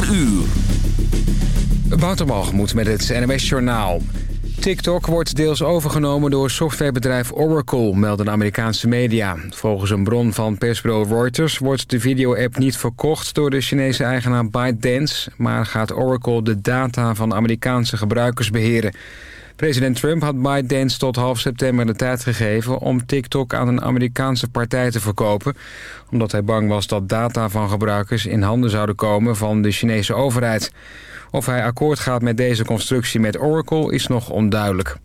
4 uur. Met het NMS Journaal. TikTok wordt deels overgenomen door softwarebedrijf Oracle, melden Amerikaanse media. Volgens een bron van persbureau Reuters wordt de video-app niet verkocht door de Chinese eigenaar ByteDance, maar gaat Oracle de data van Amerikaanse gebruikers beheren. President Trump had ByteDance tot half september de tijd gegeven om TikTok aan een Amerikaanse partij te verkopen, omdat hij bang was dat data van gebruikers in handen zouden komen van de Chinese overheid. Of hij akkoord gaat met deze constructie met Oracle is nog onduidelijk.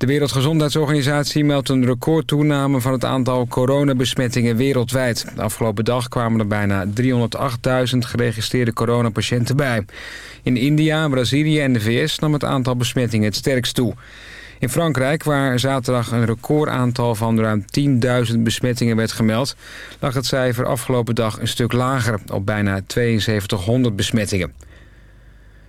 De Wereldgezondheidsorganisatie meldt een recordtoename van het aantal coronabesmettingen wereldwijd. De afgelopen dag kwamen er bijna 308.000 geregistreerde coronapatiënten bij. In India, Brazilië en de VS nam het aantal besmettingen het sterkst toe. In Frankrijk, waar zaterdag een recordaantal van ruim 10.000 besmettingen werd gemeld... lag het cijfer afgelopen dag een stuk lager, op bijna 7200 besmettingen.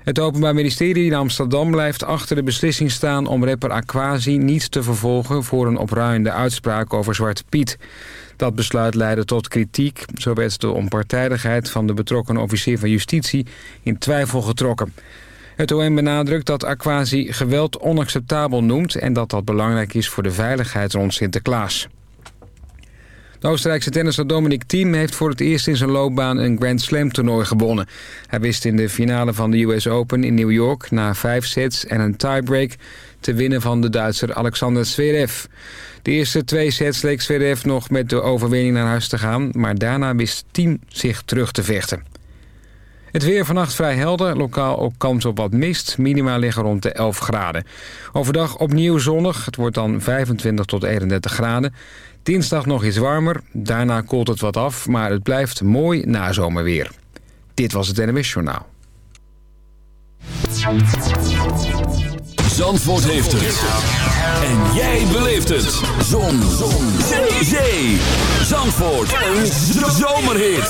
Het Openbaar Ministerie in Amsterdam blijft achter de beslissing staan... om rapper Aquasi niet te vervolgen voor een opruiende uitspraak over Zwarte Piet. Dat besluit leidde tot kritiek. Zo werd de onpartijdigheid van de betrokken officier van justitie in twijfel getrokken. Het OM benadrukt dat Aquasi geweld onacceptabel noemt... en dat dat belangrijk is voor de veiligheid rond Sinterklaas. De Oostenrijkse tennisser Dominic Thiem heeft voor het eerst in zijn loopbaan een Grand Slam toernooi gewonnen. Hij wist in de finale van de US Open in New York na vijf sets en een tiebreak te winnen van de Duitser Alexander Zverev. De eerste twee sets leek Zverev nog met de overwinning naar huis te gaan, maar daarna wist Thiem zich terug te vechten. Het weer vannacht vrij helder, lokaal ook kans op wat mist. Minima liggen rond de 11 graden. Overdag opnieuw zonnig, het wordt dan 25 tot 31 graden. Dinsdag nog iets warmer, daarna koelt het wat af, maar het blijft mooi nazomerweer. Dit was het NMS Journaal. Zandvoort heeft het. En jij beleeft het. Zon. Zon. Zee. Zee. Zandvoort. Een zomerhit.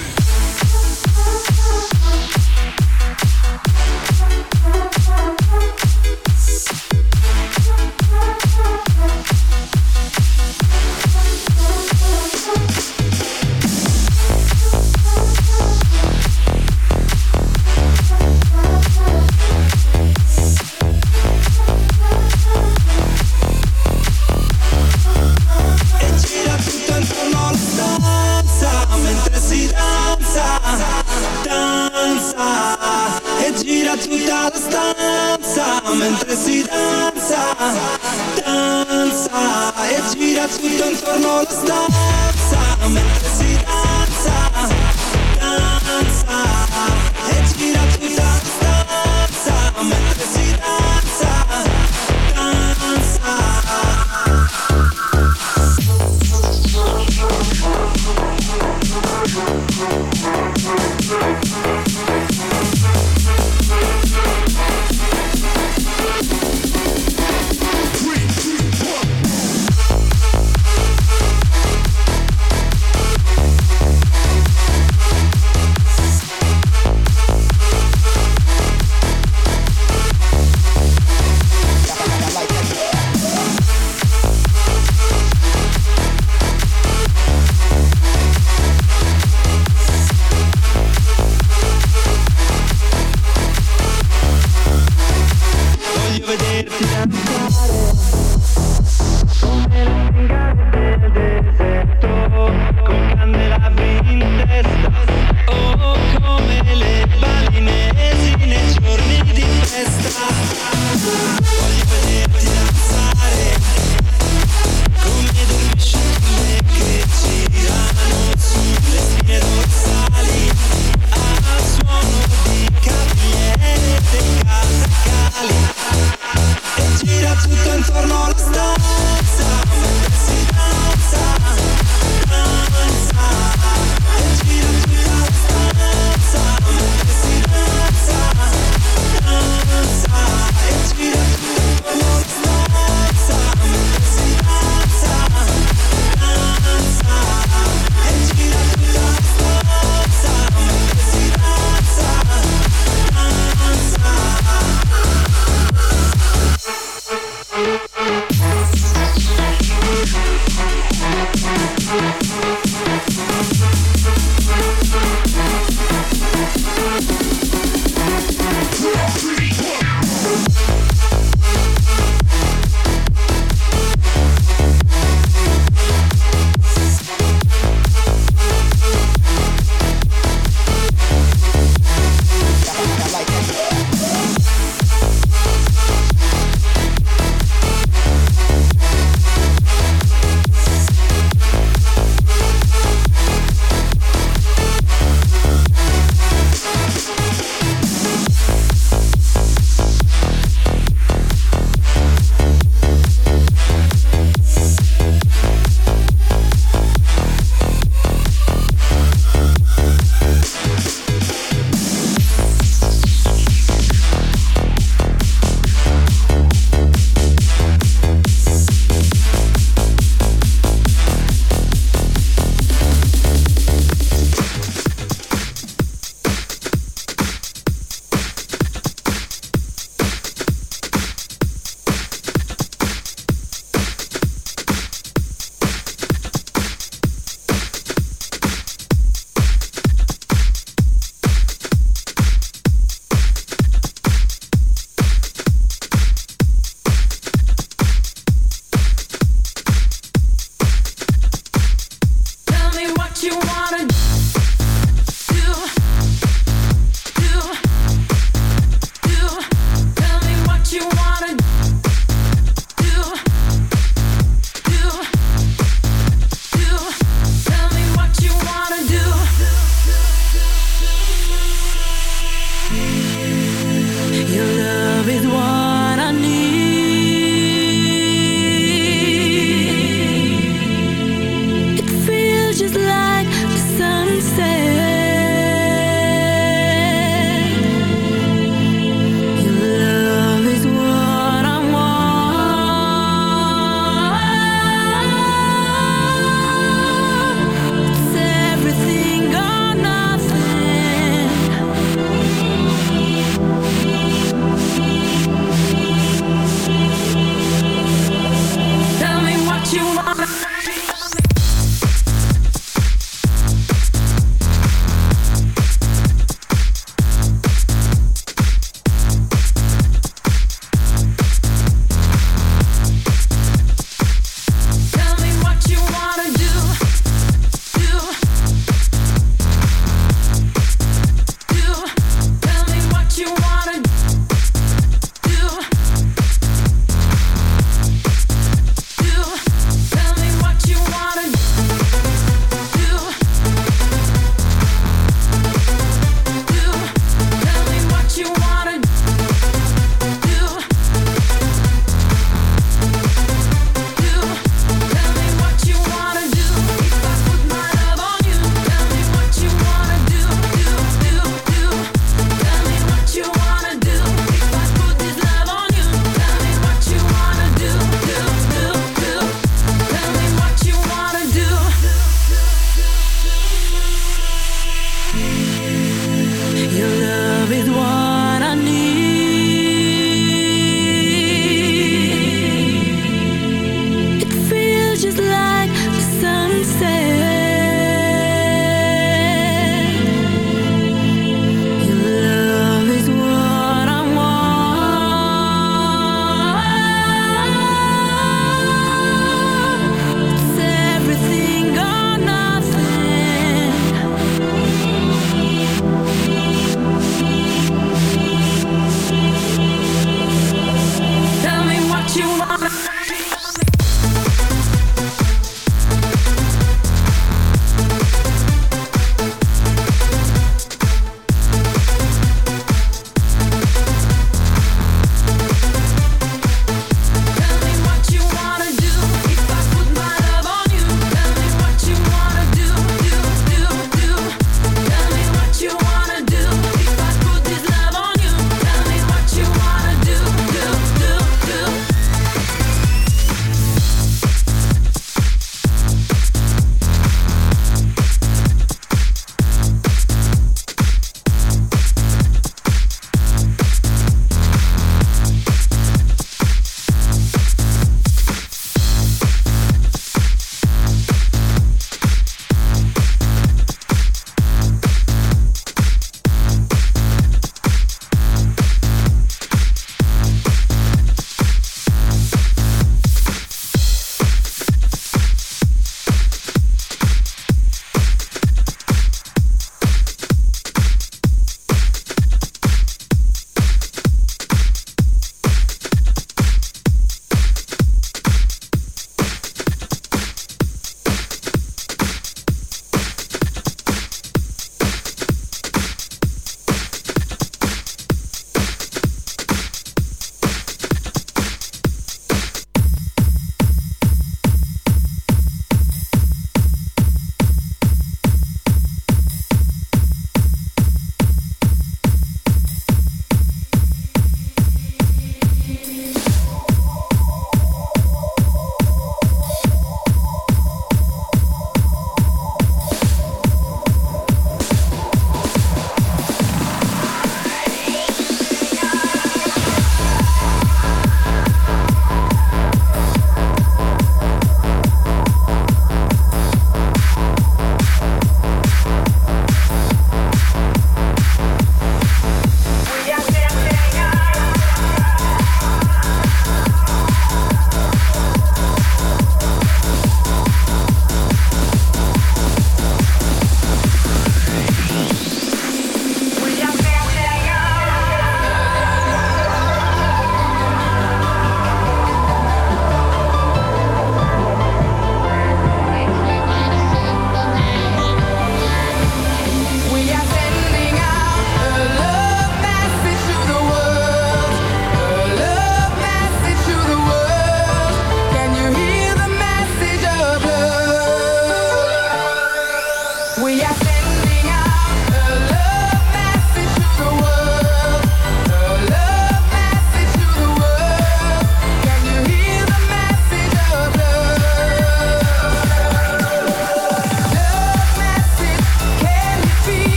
Tutta la stanza mentre si danza, danza. E gira tutto intorno alla stanza mentre si danza, danza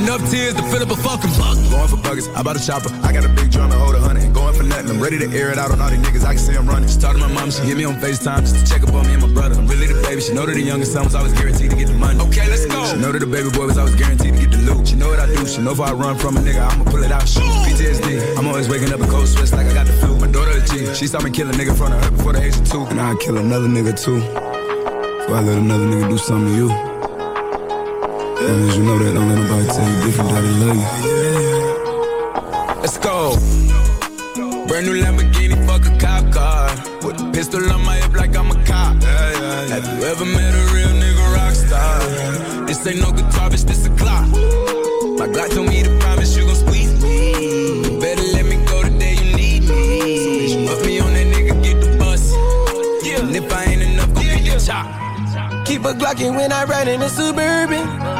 Enough tears to fill up a fucking bucket. Going for buckets, I bought a chopper. I got a big drum to hold a hundred. Going for nothing, I'm ready to air it out on all these niggas. I can see I'm running. She talked to my mom, she hit me on FaceTime just to check up on me and my brother. I'm really the baby. She know that the youngest son was always guaranteed to get the money. Okay, let's go. She know that the baby boy was always guaranteed to get the loot. She know what I do. She know if I run from a nigga, I'ma pull it out. Shoot. PTSD. I'm always waking up in cold sweats like I got the flu. My daughter a G. She saw me kill a nigga in front of her before the age of two. And I'd kill another nigga too. Before I let another nigga do something to you. Long as you know that, don't let nobody tell you different how they love you. Let's go. Brand new Lamborghini, fuck a cop car. With a pistol on my hip like I'm a cop. Have you ever met a real nigga rock star? This ain't no guitar, bitch, this a Glock. My Glock told me to promise you gon' squeeze me. Better let me go the day you need me. So bitch, put me on that nigga, get the bus. And if I ain't enough, go get yeah. the chop. Keep a Glockin' when I ride in a Suburban.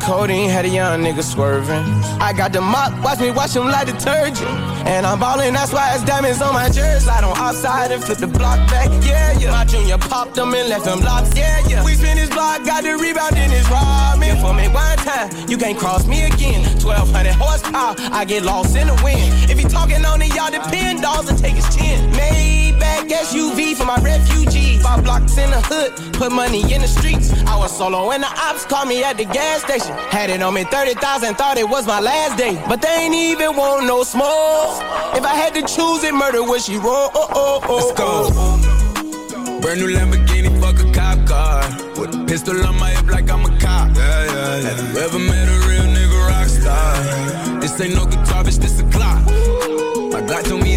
Codeine had a young nigga swerving. I got the mop, watch me wash him like detergent. And I'm ballin', that's why it's diamonds on my jersey. On outside and flip the block back, yeah, yeah. My junior popped them and left them blocks, yeah, yeah. We spin his block, got the rebound in his robin. For me one time, you can't cross me again. 1200 horsepower, I get lost in the wind. If he talking on it, y'all depend, dolls and take his chin. Maybach SUV for my refugees. Five blocks in the hood, put money in the streets. I was solo and the ops called me at the gas station. Had it on me 30,000, thought it was my last day. But they ain't even want no smoke. If I had to choose it, murder would she roll? Oh, oh, oh, oh, Let's go. Brand new Lamborghini, fuck a cop car. With a pistol on my hip like I'm a cop. Yeah, yeah, yeah. Have you ever met a real nigga rock star? This ain't no guitar, bitch, this a Glock. My God told me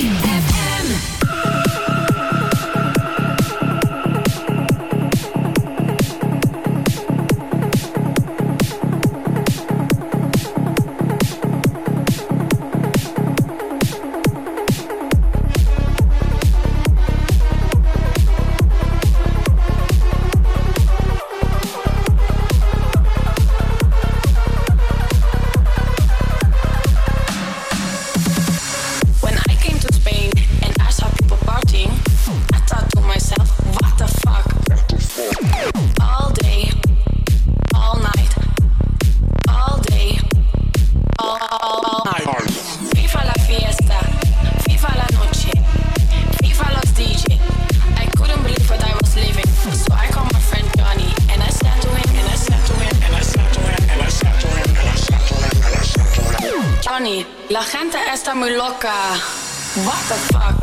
me loca. What the fuck?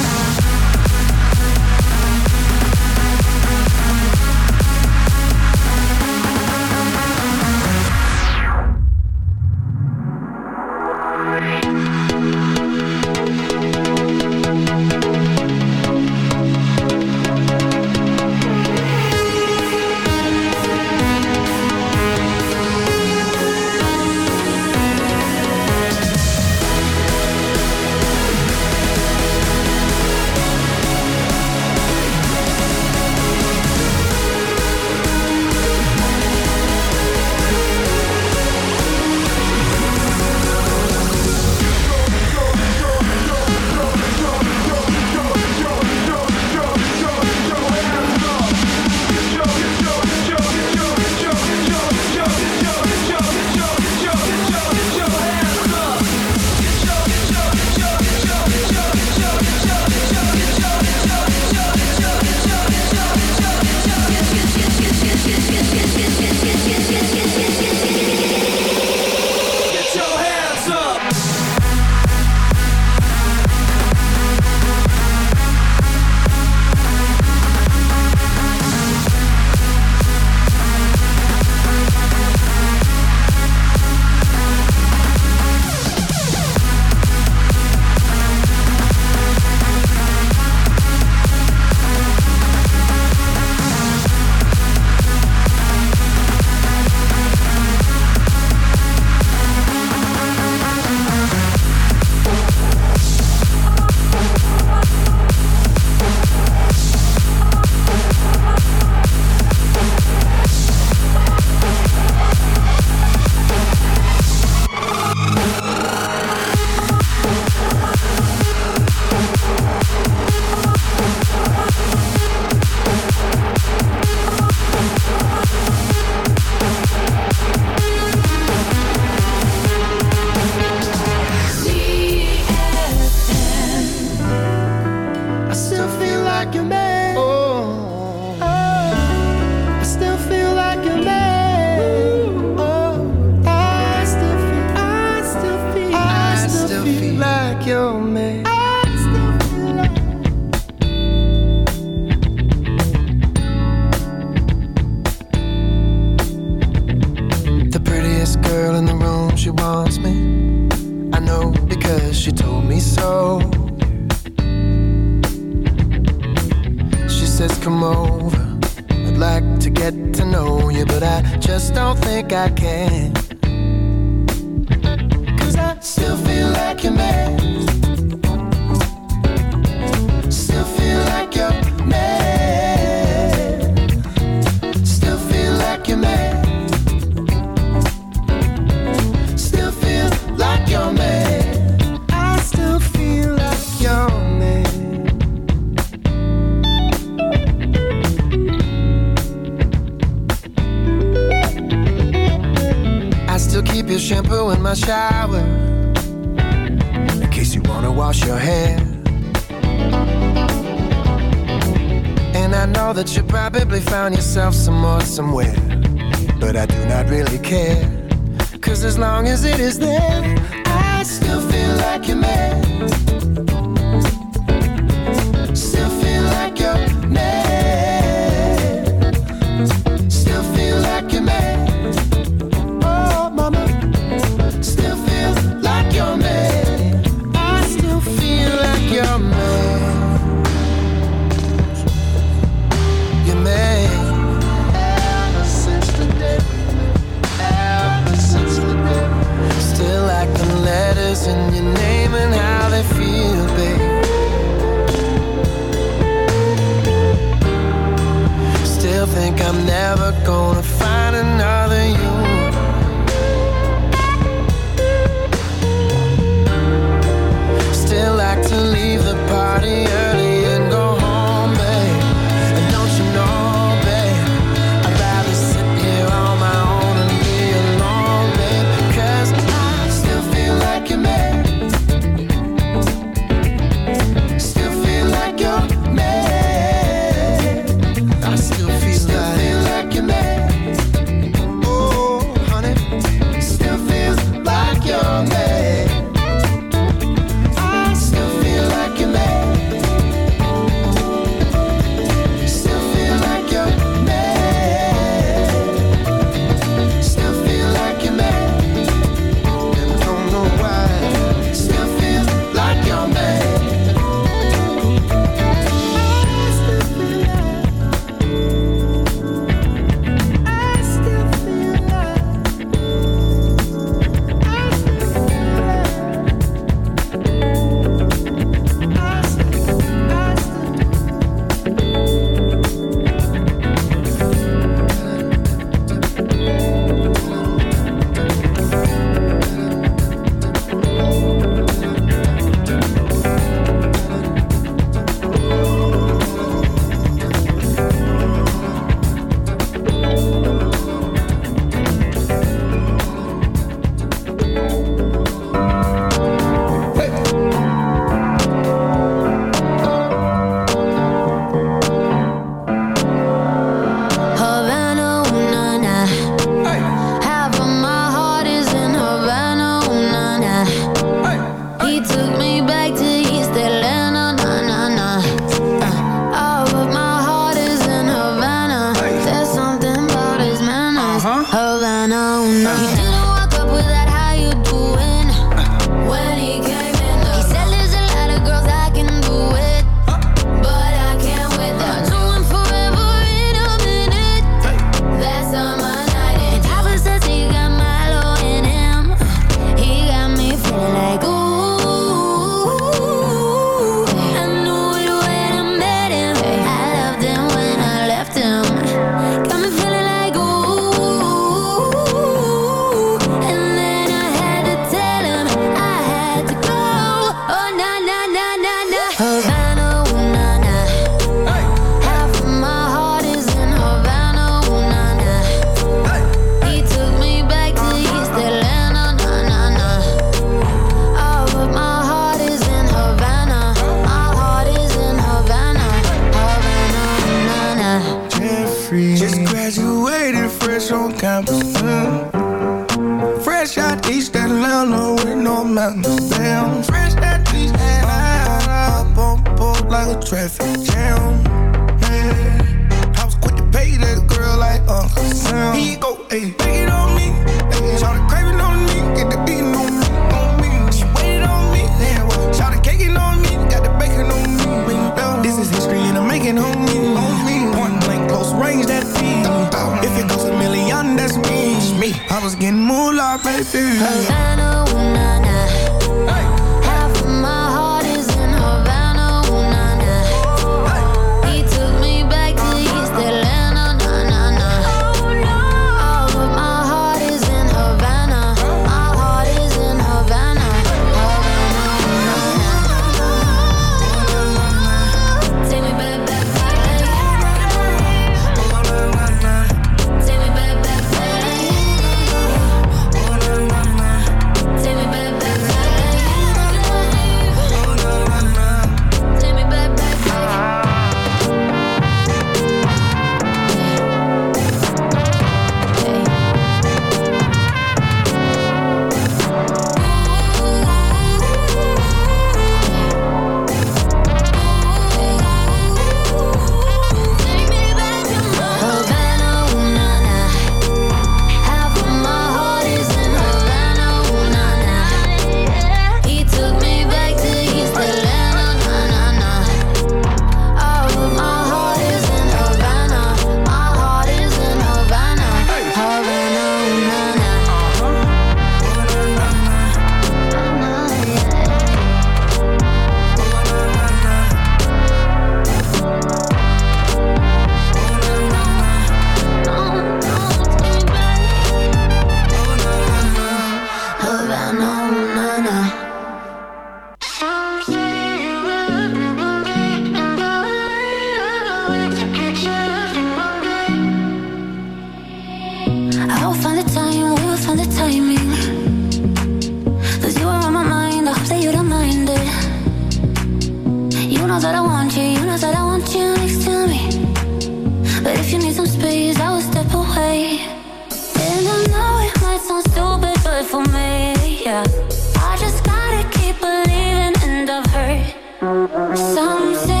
I just gotta keep believing, and I've heard something.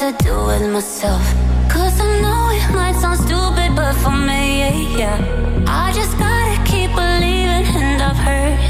to do with myself. Cause I know it might sound stupid, but for me, yeah, yeah. I just gotta keep believing, and I've heard.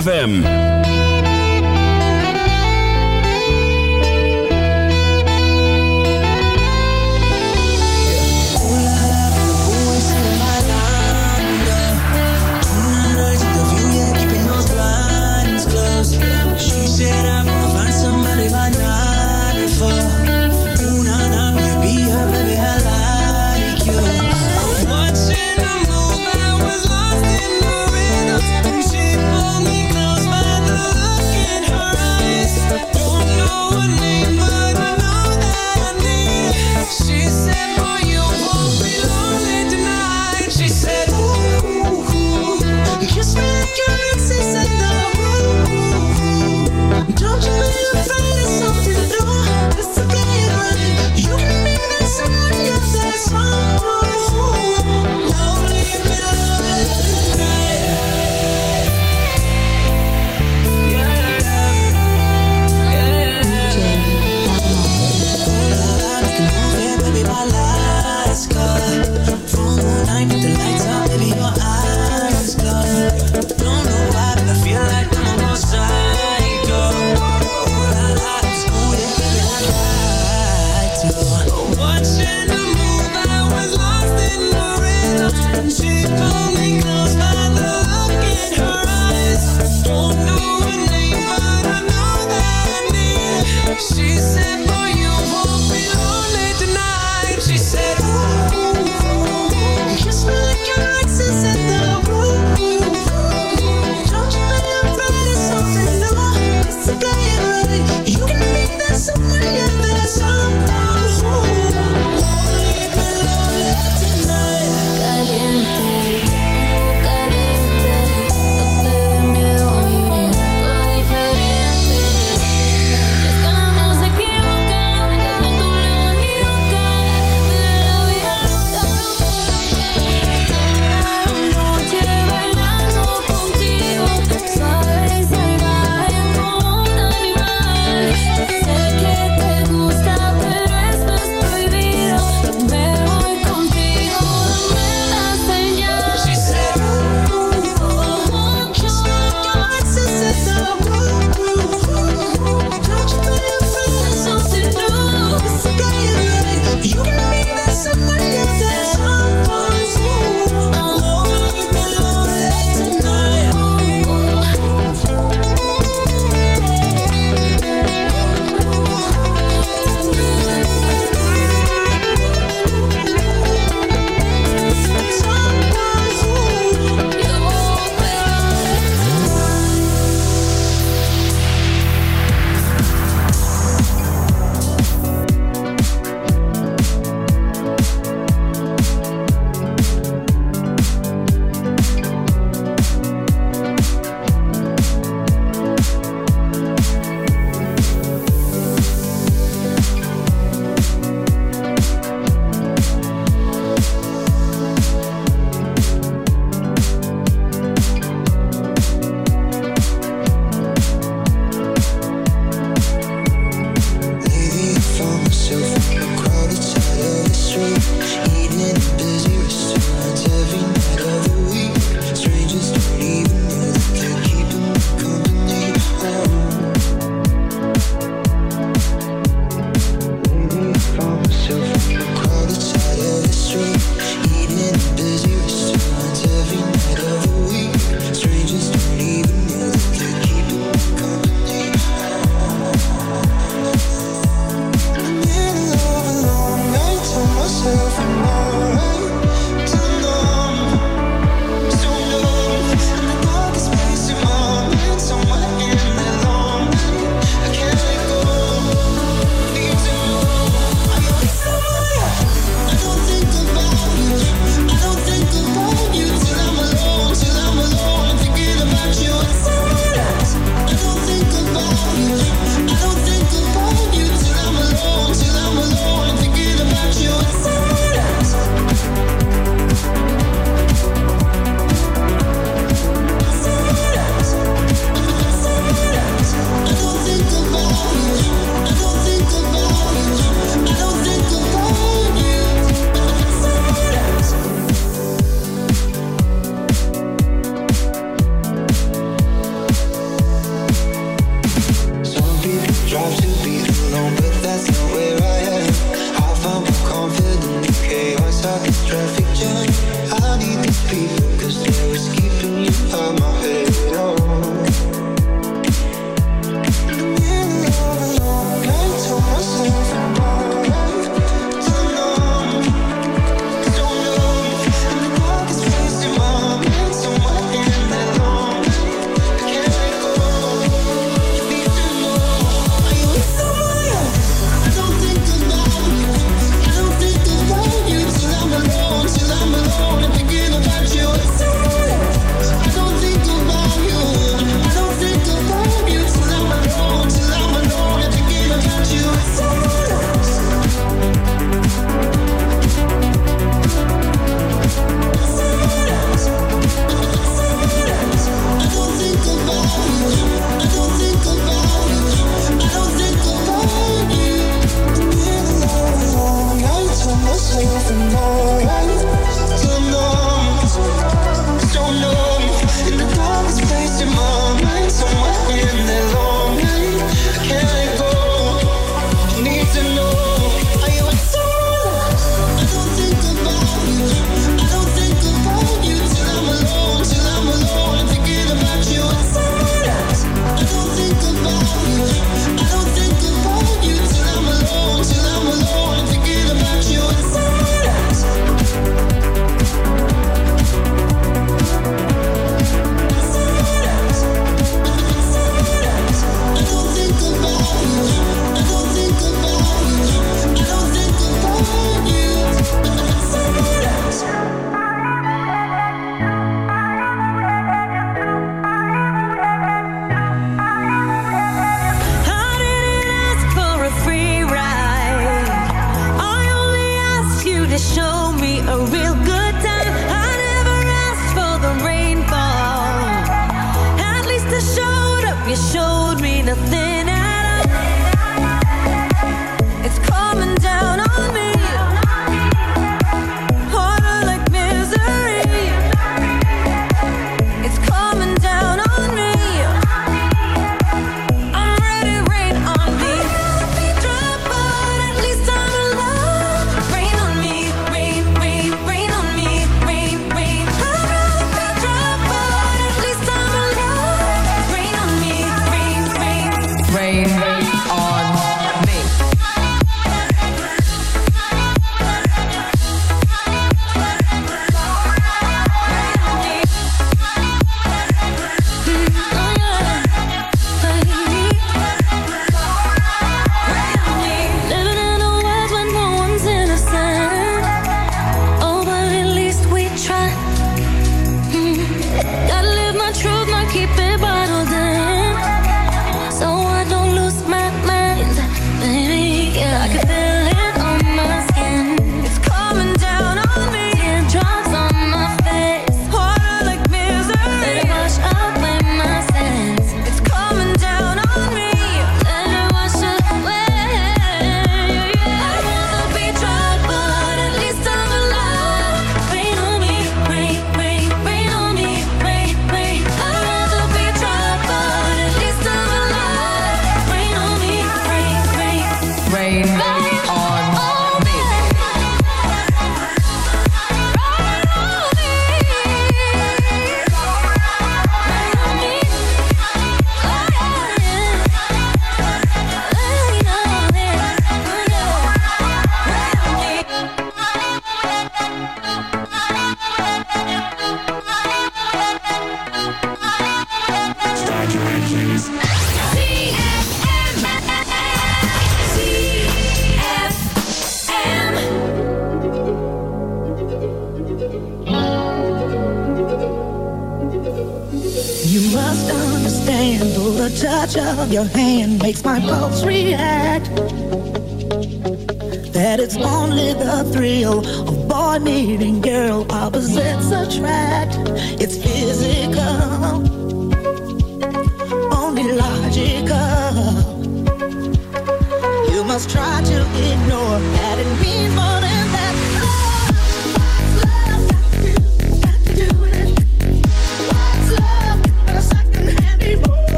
ZFM.